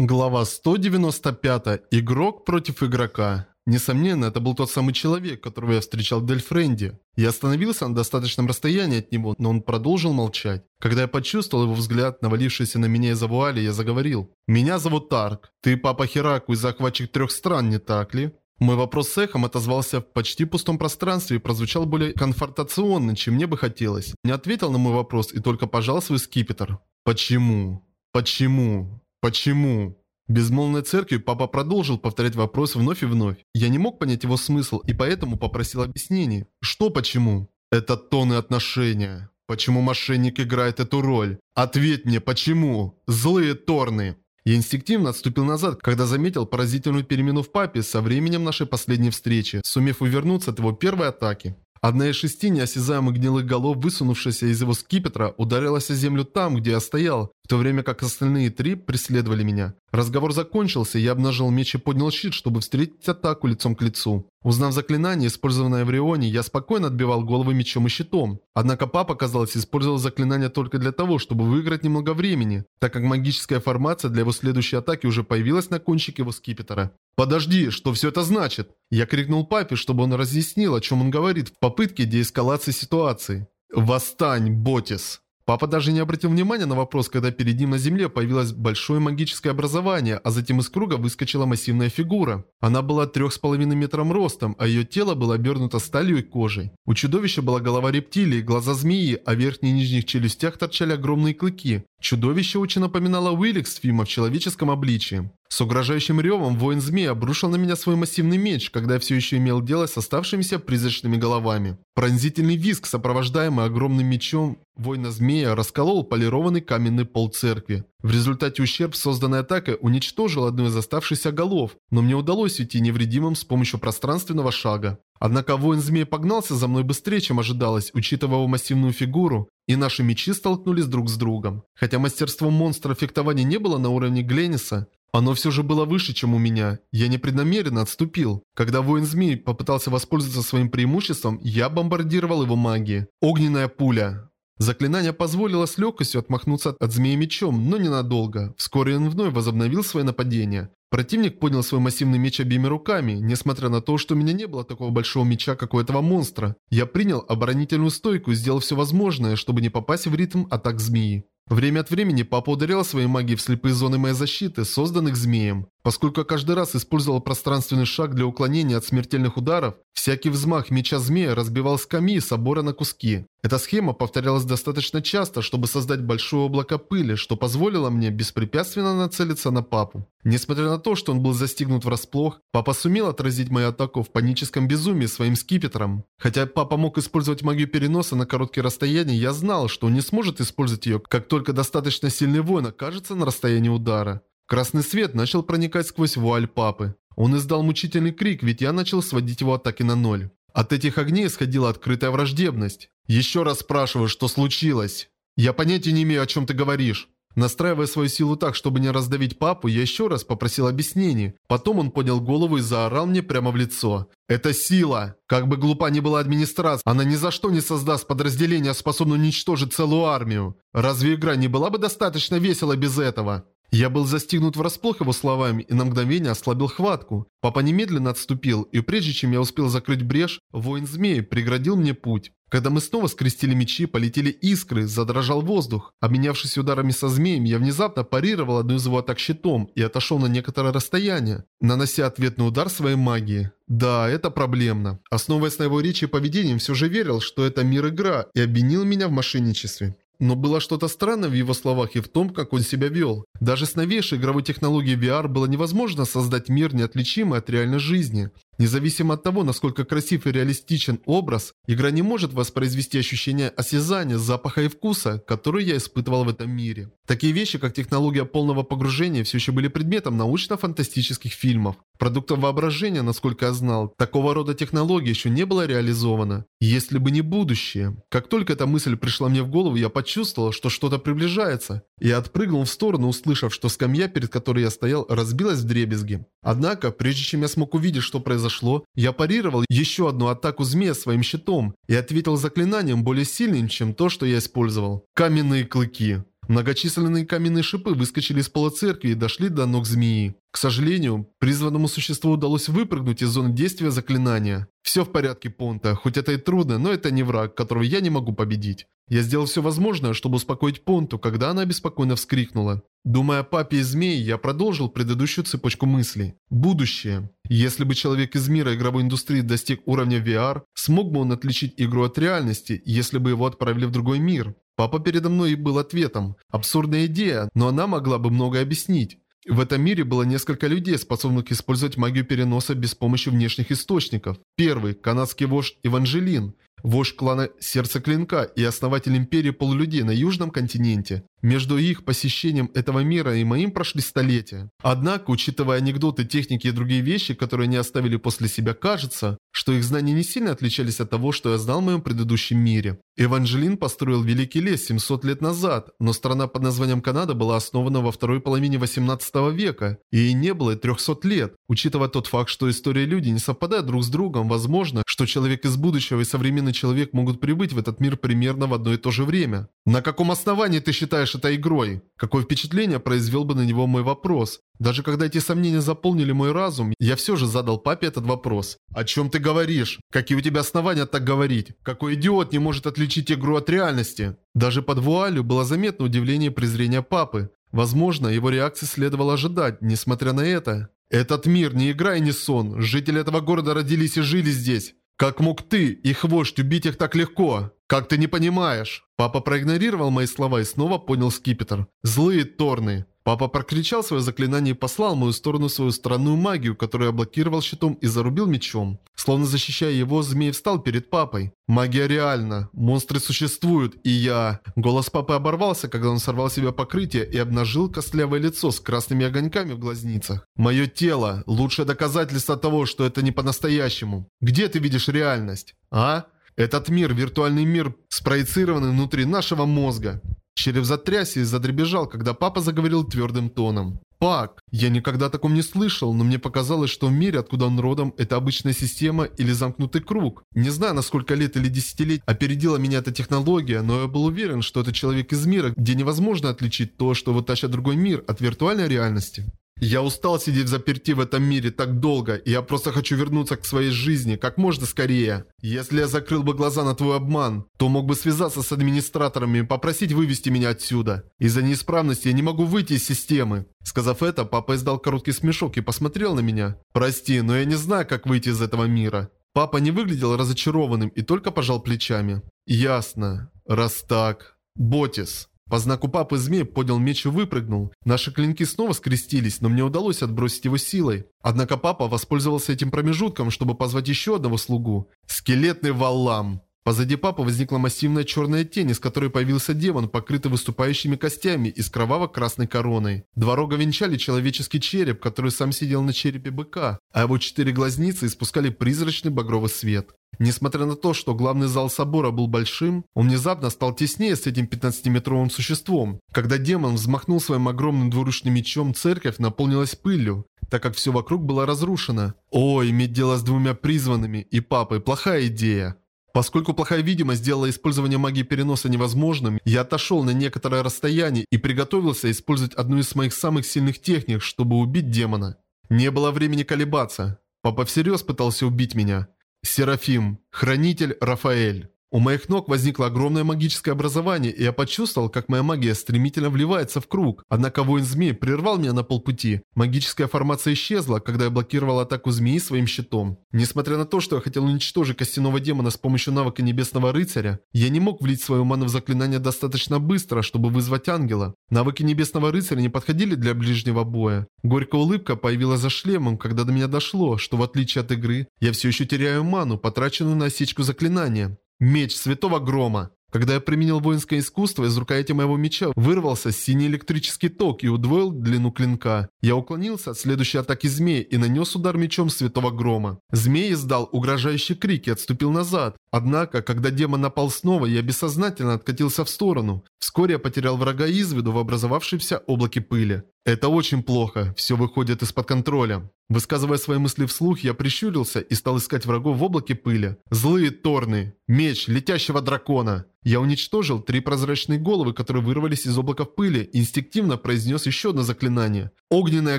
Глава 195. Игрок против игрока. Несомненно, это был тот самый человек, которого я встречал в Дельфренде. Я остановился на достаточном расстоянии от него, но он продолжил молчать. Когда я почувствовал его взгляд, навалившийся на меня из-за вуали, я заговорил. «Меня зовут Тарк. Ты папа Хераку и захватчик трех стран, не так ли?» Мой вопрос с эхом отозвался в почти пустом пространстве и прозвучал более конфронтационно, чем мне бы хотелось. Не ответил на мой вопрос и только пожал свой скипетр. «Почему? Почему?» Почему? Безмолвной церкви папа продолжил повторять вопрос вновь и вновь. Я не мог понять его смысл и поэтому попросил объяснений. Что почему? Это тоны отношения. Почему мошенник играет эту роль? Ответь мне, почему? Злые торны. Я инстинктивно отступил назад, когда заметил поразительную перемену в папе со временем нашей последней встречи, сумев увернуться от его первой атаки. Одна из шести неосязаемых гнилых голов, высунувшаяся из его скипетра, ударилась о землю там, где я стоял, в то время как остальные три преследовали меня. Разговор закончился, я обнажил меч и поднял щит, чтобы встретить атаку лицом к лицу. Узнав заклинание, использованное в Рионе, я спокойно отбивал головы мечом и щитом. Однако папа, казалось, использовал заклинание только для того, чтобы выиграть немного времени, так как магическая формация для его следующей атаки уже появилась на кончике его скипетра. «Подожди, что все это значит?» Я крикнул папе, чтобы он разъяснил, о чем он говорит, в попытке деэскалации ситуации. «Восстань, Ботис!» Папа даже не обратил внимания на вопрос, когда перед ним на земле появилось большое магическое образование, а затем из круга выскочила массивная фигура. Она была трех с половиной метром ростом, а ее тело было обернуто сталью и кожей. У чудовища была голова рептилии, глаза змеи, а в верхних и нижних челюстях торчали огромные клыки. Чудовище очень напоминало Уилликс Фима в человеческом обличии. С угрожающим ревом воин змей обрушил на меня свой массивный меч, когда я все еще имел дело с оставшимися призрачными головами. Пронзительный визг, сопровождаемый огромным мечом воина змея, расколол полированный каменный пол церкви. В результате ущерб, созданной атакой, уничтожил одну из оставшихся голов, но мне удалось уйти невредимым с помощью пространственного шага. Однако воин змей погнался за мной быстрее, чем ожидалось, учитывая его массивную фигуру, и наши мечи столкнулись друг с другом. Хотя мастерство монстра фехтования не было на уровне Глениса, оно все же было выше, чем у меня. Я непреднамеренно отступил. Когда воин-змей попытался воспользоваться своим преимуществом, я бомбардировал его магией. Огненная пуля. Заклинание позволило с легкостью отмахнуться от змеи мечом, но ненадолго. Вскоре он вновь возобновил свое нападение. Противник поднял свой массивный меч обеими руками, несмотря на то, что у меня не было такого большого меча, как у этого монстра. Я принял оборонительную стойку и сделал все возможное, чтобы не попасть в ритм атак змеи. Время от времени папа ударял своей магией в слепые зоны моей защиты, созданных змеем. Поскольку каждый раз использовал пространственный шаг для уклонения от смертельных ударов, всякий взмах меча змея разбивал скамьи собора на куски. Эта схема повторялась достаточно часто, чтобы создать большое облако пыли, что позволило мне беспрепятственно нацелиться на папу. Несмотря на то, что он был застигнут врасплох, папа сумел отразить мою атаку в паническом безумии своим скипетром. Хотя папа мог использовать магию переноса на короткие расстояния, я знал, что он не сможет использовать ее, как только достаточно сильный воин окажется на расстоянии удара. Красный свет начал проникать сквозь вуаль папы. Он издал мучительный крик, ведь я начал сводить его атаки на ноль. От этих огней исходила открытая враждебность. «Еще раз спрашиваю, что случилось?» «Я понятия не имею, о чем ты говоришь». Настраивая свою силу так, чтобы не раздавить папу, я еще раз попросил объяснений. Потом он поднял голову и заорал мне прямо в лицо. «Это сила! Как бы глупа ни была администрация, она ни за что не создаст подразделение, способное уничтожить целую армию. Разве игра не была бы достаточно весела без этого?» Я был застигнут врасплох его словами и на мгновение ослабил хватку. Папа немедленно отступил, и прежде чем я успел закрыть брешь, воин змеи преградил мне путь. Когда мы снова скрестили мечи, полетели искры, задрожал воздух. Обменявшись ударами со змеем, я внезапно парировал одну из его атак щитом и отошел на некоторое расстояние, нанося ответный удар своей магии. Да, это проблемно. Основываясь на его речи и поведением, все же верил, что это мир игра, и обвинил меня в мошенничестве. Но было что-то странное в его словах и в том, как он себя вел. Даже с новейшей игровой технологией VR было невозможно создать мир, неотличимый от реальной жизни. Независимо от того, насколько красив и реалистичен образ, игра не может воспроизвести ощущение осязания, запаха и вкуса, которые я испытывал в этом мире. Такие вещи, как технология полного погружения, все еще были предметом научно-фантастических фильмов. Продуктом воображения, насколько я знал, такого рода технология еще не была реализована. Если бы не будущее. Как только эта мысль пришла мне в голову, я почувствовал, что что-то приближается. И отпрыгнул в сторону, услышав, что скамья, перед которой я стоял, разбилась в дребезги. Однако, прежде чем я смог увидеть, что произошло, я парировал еще одну атаку змея своим щитом и ответил заклинанием более сильным, чем то, что я использовал. Каменные клыки. Многочисленные каменные шипы выскочили из пола церкви и дошли до ног змеи. К сожалению, призванному существу удалось выпрыгнуть из зоны действия заклинания. Все в порядке, Понта, хоть это и трудно, но это не враг, которого я не могу победить. Я сделал все возможное, чтобы успокоить Понту, когда она беспокойно вскрикнула. Думая о папе и змее, я продолжил предыдущую цепочку мыслей. Будущее. Если бы человек из мира игровой индустрии достиг уровня VR, смог бы он отличить игру от реальности, если бы его отправили в другой мир? Папа передо мной был ответом. Абсурдная идея, но она могла бы многое объяснить. В этом мире было несколько людей, способных использовать магию переноса без помощи внешних источников. Первый – канадский вождь Эванжелин, вождь клана Сердце Клинка и основатель империи полулюдей на Южном континенте. Между их посещением этого мира и моим прошли столетия. Однако, учитывая анекдоты, техники и другие вещи, которые они оставили после себя, кажется, что их знания не сильно отличались от того, что я знал в моем предыдущем мире. Эванжелин построил Великий лес 700 лет назад, но страна под названием Канада была основана во второй половине 18 века, и ей не было 300 лет. Учитывая тот факт, что история люди не совпадают друг с другом, возможно, что человек из будущего и современный человек могут прибыть в этот мир примерно в одно и то же время. На каком основании ты считаешь это игрой? Какое впечатление произвел бы на него мой вопрос? Даже когда эти сомнения заполнили мой разум, я все же задал папе этот вопрос. «О чем ты говоришь? Какие у тебя основания так говорить? Какой идиот не может отличить игру от реальности?» Даже под вуалью было заметно удивление и презрение папы. Возможно, его реакции следовало ожидать, несмотря на это. «Этот мир не игра и не сон. Жители этого города родились и жили здесь. Как мог ты, их вождь, убить их так легко? Как ты не понимаешь?» Папа проигнорировал мои слова и снова понял скипетр. «Злые Торны. Папа прокричал свое заклинание и послал в мою сторону свою странную магию, которую я блокировал щитом и зарубил мечом. Словно защищая его, змей встал перед папой. Магия реальна. Монстры существуют, и я... Голос папы оборвался, когда он сорвал себе покрытие и обнажил костлявое лицо с красными огоньками в глазницах. Мое тело – лучшее доказательство того, что это не по-настоящему. Где ты видишь реальность? А? Этот мир – виртуальный мир, спроецированный внутри нашего мозга. Череп затрясся и задребежал, когда папа заговорил твердым тоном. «Пак, я никогда о таком не слышал, но мне показалось, что в мире, откуда он родом, это обычная система или замкнутый круг. Не знаю, на сколько лет или десятилетий опередила меня эта технология, но я был уверен, что это человек из мира, где невозможно отличить то, что вытащит другой мир, от виртуальной реальности. Я устал сидеть заперти в этом мире так долго, и я просто хочу вернуться к своей жизни как можно скорее. Если я закрыл бы глаза на твой обман, то мог бы связаться с администраторами и попросить вывести меня отсюда. Из-за неисправности я не могу выйти из системы. Сказав это, папа издал короткий смешок и посмотрел на меня. Прости, но я не знаю, как выйти из этого мира. Папа не выглядел разочарованным и только пожал плечами. Ясно. Раз так. Ботис. По знаку папы змей поднял меч и выпрыгнул. Наши клинки снова скрестились, но мне удалось отбросить его силой. Однако папа воспользовался этим промежутком, чтобы позвать еще одного слугу. Скелетный валлам. Позади папы возникла массивная черная тень, из которой появился демон, покрытый выступающими костями и с кроваво-красной короной. Два рога венчали человеческий череп, который сам сидел на черепе быка, а его четыре глазницы испускали призрачный багровый свет. Несмотря на то, что главный зал собора был большим, он внезапно стал теснее с этим 15-метровым существом. Когда демон взмахнул своим огромным двуручным мечом, церковь наполнилась пылью, так как все вокруг было разрушено. О, иметь дело с двумя призванными и папой – плохая идея. Поскольку плохая видимость сделала использование магии переноса невозможным, я отошел на некоторое расстояние и приготовился использовать одну из моих самых сильных техник, чтобы убить демона. Не было времени колебаться. Папа всерьез пытался убить меня. Серафим, Хранитель Рафаэль. У моих ног возникло огромное магическое образование, и я почувствовал, как моя магия стремительно вливается в круг. Однако воин-змей прервал меня на полпути. Магическая формация исчезла, когда я блокировал атаку змеи своим щитом. Несмотря на то, что я хотел уничтожить костяного демона с помощью навыка Небесного Рыцаря, я не мог влить свою ману в заклинание достаточно быстро, чтобы вызвать ангела. Навыки Небесного Рыцаря не подходили для ближнего боя. Горькая улыбка появилась за шлемом, когда до меня дошло, что в отличие от игры, я все еще теряю ману, потраченную на осечку заклинания. Меч Святого Грома. Когда я применил воинское искусство, из рукояти моего меча вырвался синий электрический ток и удвоил длину клинка. Я уклонился от следующей атаки змеи и нанес удар мечом Святого Грома. Змей издал угрожающий крик и отступил назад. Однако, когда демон напал снова, я бессознательно откатился в сторону. Вскоре я потерял врага из виду в образовавшемся облаке пыли. Это очень плохо, все выходит из-под контроля. Высказывая свои мысли вслух, я прищурился и стал искать врагов в облаке пыли. Злые торны. Меч летящего дракона. Я уничтожил три прозрачные головы, которые вырвались из облака пыли, и инстинктивно произнес еще одно заклинание. Огненная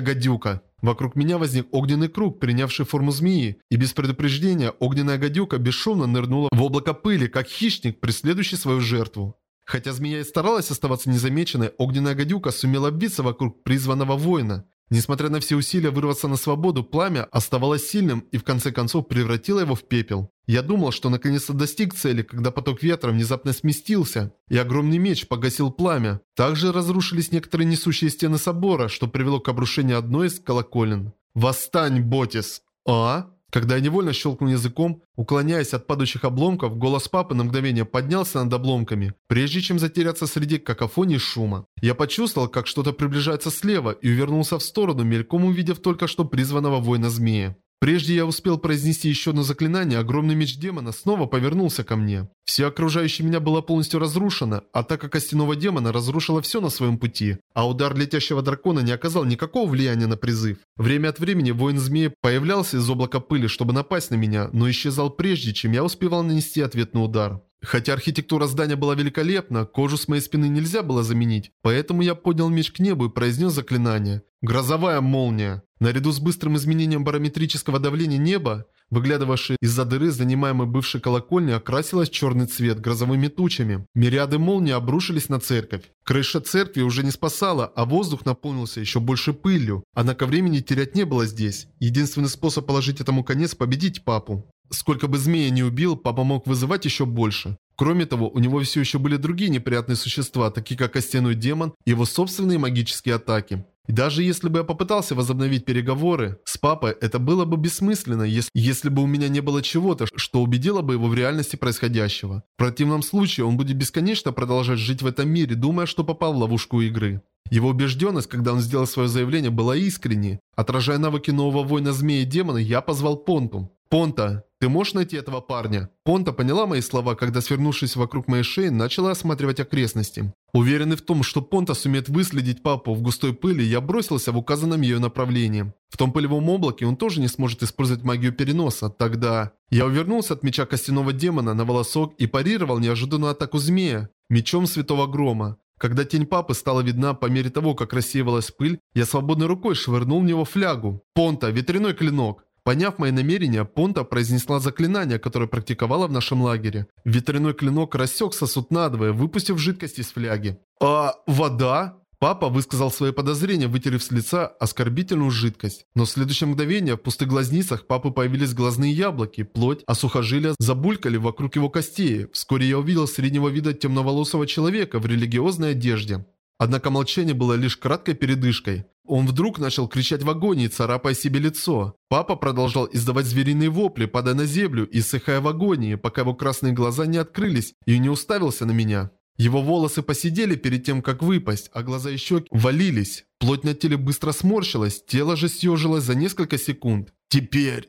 гадюка. Вокруг меня возник огненный круг, принявший форму змеи, и без предупреждения огненная гадюка бесшумно нырнула в облако пыли, как хищник, преследующий свою жертву. Хотя змея и старалась оставаться незамеченной, огненная гадюка сумела обвиться вокруг призванного воина. Несмотря на все усилия вырваться на свободу, пламя оставалось сильным и в конце концов превратило его в пепел. Я думал, что наконец-то достиг цели, когда поток ветра внезапно сместился, и огромный меч погасил пламя. Также разрушились некоторые несущие стены собора, что привело к обрушению одной из колоколен. «Восстань, Ботис!» «А?» Когда я невольно щелкнул языком, уклоняясь от падающих обломков, голос папы на мгновение поднялся над обломками, прежде чем затеряться среди какофонии шума. Я почувствовал, как что-то приближается слева и увернулся в сторону, мельком увидев только что призванного воина-змея. Прежде я успел произнести еще одно заклинание, огромный меч демона снова повернулся ко мне. Все окружающее меня было полностью разрушено, атака костяного демона разрушила все на своем пути, а удар летящего дракона не оказал никакого влияния на призыв. Время от времени воин змеи появлялся из облака пыли, чтобы напасть на меня, но исчезал прежде, чем я успевал нанести ответный удар. Хотя архитектура здания была великолепна, кожу с моей спины нельзя было заменить, поэтому я поднял меч к небу и произнес заклинание. «Грозовая молния». Наряду с быстрым изменением барометрического давления неба, выглядывавшее из-за дыры, занимаемой бывшей колокольни, окрасилась черный цвет грозовыми тучами. Мириады молний обрушились на церковь. Крыша церкви уже не спасала, а воздух наполнился еще больше пылью. Однако времени терять не было здесь. Единственный способ положить этому конец – победить папу. Сколько бы змея не убил, папа мог вызывать еще больше. Кроме того, у него все еще были другие неприятные существа, такие как костяной демон и его собственные магические атаки. И даже если бы я попытался возобновить переговоры с папой, это было бы бессмысленно, если, если бы у меня не было чего-то, что убедило бы его в реальности происходящего. В противном случае он будет бесконечно продолжать жить в этом мире, думая, что попал в ловушку игры. Его убежденность, когда он сделал свое заявление, была искренней. Отражая навыки нового воина змеи демона, я позвал Понту. «Понта, ты можешь найти этого парня?» Понта поняла мои слова, когда, свернувшись вокруг моей шеи, начала осматривать окрестности. Уверенный в том, что Понта сумеет выследить папу в густой пыли, я бросился в указанном ее направлении. В том пылевом облаке он тоже не сможет использовать магию переноса. Тогда... Я увернулся от меча костяного демона на волосок и парировал неожиданную атаку змея мечом святого грома. Когда тень папы стала видна по мере того, как рассеивалась пыль, я свободной рукой швырнул в него флягу. Понта, ветряной клинок. Поняв мои намерения, Понта произнесла заклинание, которое практиковала в нашем лагере. Ветряной клинок рассек сосуд надвое, выпустив жидкость из фляги. «А, вода?» Папа высказал свои подозрения, вытерев с лица оскорбительную жидкость. Но в следующее мгновение в пустых глазницах папы появились глазные яблоки, плоть, а сухожилия забулькали вокруг его костей. Вскоре я увидел среднего вида темноволосого человека в религиозной одежде. Однако молчание было лишь краткой передышкой. Он вдруг начал кричать в агонии, царапая себе лицо. Папа продолжал издавать звериные вопли, падая на землю и ссыхая в агонии, пока его красные глаза не открылись и не уставился на меня. Его волосы посидели перед тем, как выпасть, а глаза и щеки валились. Плоть на теле быстро сморщилась, тело же съежилось за несколько секунд. «Теперь,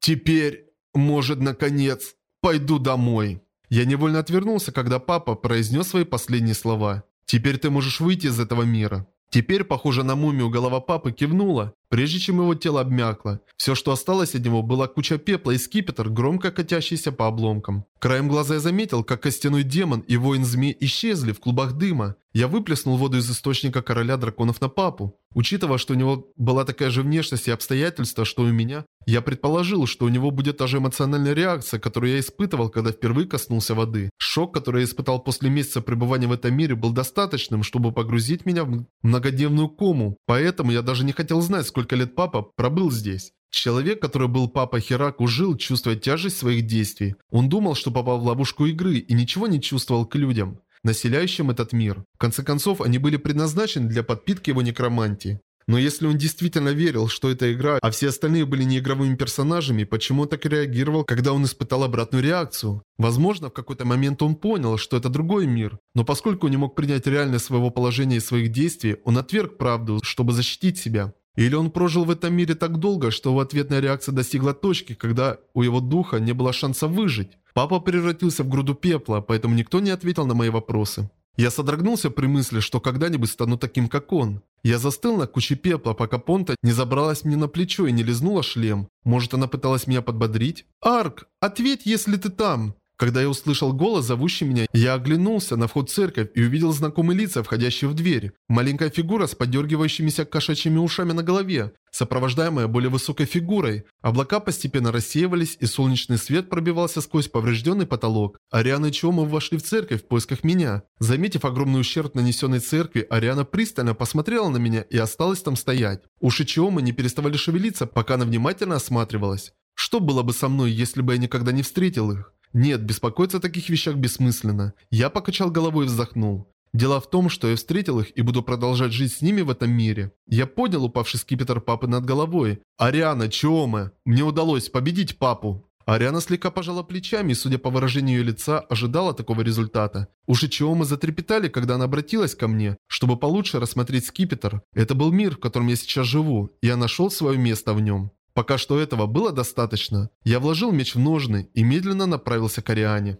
теперь, может, наконец, пойду домой». Я невольно отвернулся, когда папа произнес свои последние слова. Теперь ты можешь выйти из этого мира. Теперь, похоже на мумию, голова папы кивнула, прежде чем его тело обмякло. Все, что осталось от него, была куча пепла и скипетр, громко катящийся по обломкам. Краем глаза я заметил, как костяной демон и воин-змей исчезли в клубах дыма. Я выплеснул воду из источника короля драконов на папу. Учитывая, что у него была такая же внешность и обстоятельства, что у меня, я предположил, что у него будет та же эмоциональная реакция, которую я испытывал, когда впервые коснулся воды. Шок, который я испытал после месяца пребывания в этом мире, был достаточным, чтобы погрузить меня в многодневную кому. Поэтому я даже не хотел знать, сколько лет папа пробыл здесь. Человек, который был папа Хераку, жил, чувствуя тяжесть своих действий. Он думал, что попал в ловушку игры и ничего не чувствовал к людям населяющим этот мир. В конце концов, они были предназначены для подпитки его некромантии. Но если он действительно верил, что это игра, а все остальные были неигровыми персонажами, почему он так реагировал, когда он испытал обратную реакцию? Возможно, в какой-то момент он понял, что это другой мир. Но поскольку он не мог принять реальность своего положения и своих действий, он отверг правду, чтобы защитить себя. Или он прожил в этом мире так долго, что его ответная реакция достигла точки, когда у его духа не было шанса выжить. Папа превратился в груду пепла, поэтому никто не ответил на мои вопросы. Я содрогнулся при мысли, что когда-нибудь стану таким, как он. Я застыл на куче пепла, пока Понта не забралась мне на плечо и не лизнула шлем. Может, она пыталась меня подбодрить? «Арк, ответь, если ты там!» Когда я услышал голос, зовущий меня, я оглянулся на вход в церковь и увидел знакомые лица, входящие в дверь. Маленькая фигура с подергивающимися кошачьими ушами на голове, сопровождаемая более высокой фигурой. Облака постепенно рассеивались, и солнечный свет пробивался сквозь поврежденный потолок. Ариана и Чома вошли в церковь в поисках меня. Заметив огромный ущерб, нанесенный церкви, Ариана пристально посмотрела на меня и осталась там стоять. Уши Чиомы не переставали шевелиться, пока она внимательно осматривалась. Что было бы со мной, если бы я никогда не встретил их? Нет, беспокоиться о таких вещах бессмысленно. Я покачал головой и вздохнул. Дело в том, что я встретил их и буду продолжать жить с ними в этом мире. Я поднял упавший скипетр папы над головой. «Ариана, чего мы? Мне удалось победить папу!» Ариана слегка пожала плечами и, судя по выражению ее лица, ожидала такого результата. Уши Чиомы затрепетали, когда она обратилась ко мне, чтобы получше рассмотреть скипетр. Это был мир, в котором я сейчас живу, я нашел свое место в нем. Пока что этого было достаточно. Я вложил меч в ножны и медленно направился к Ариане.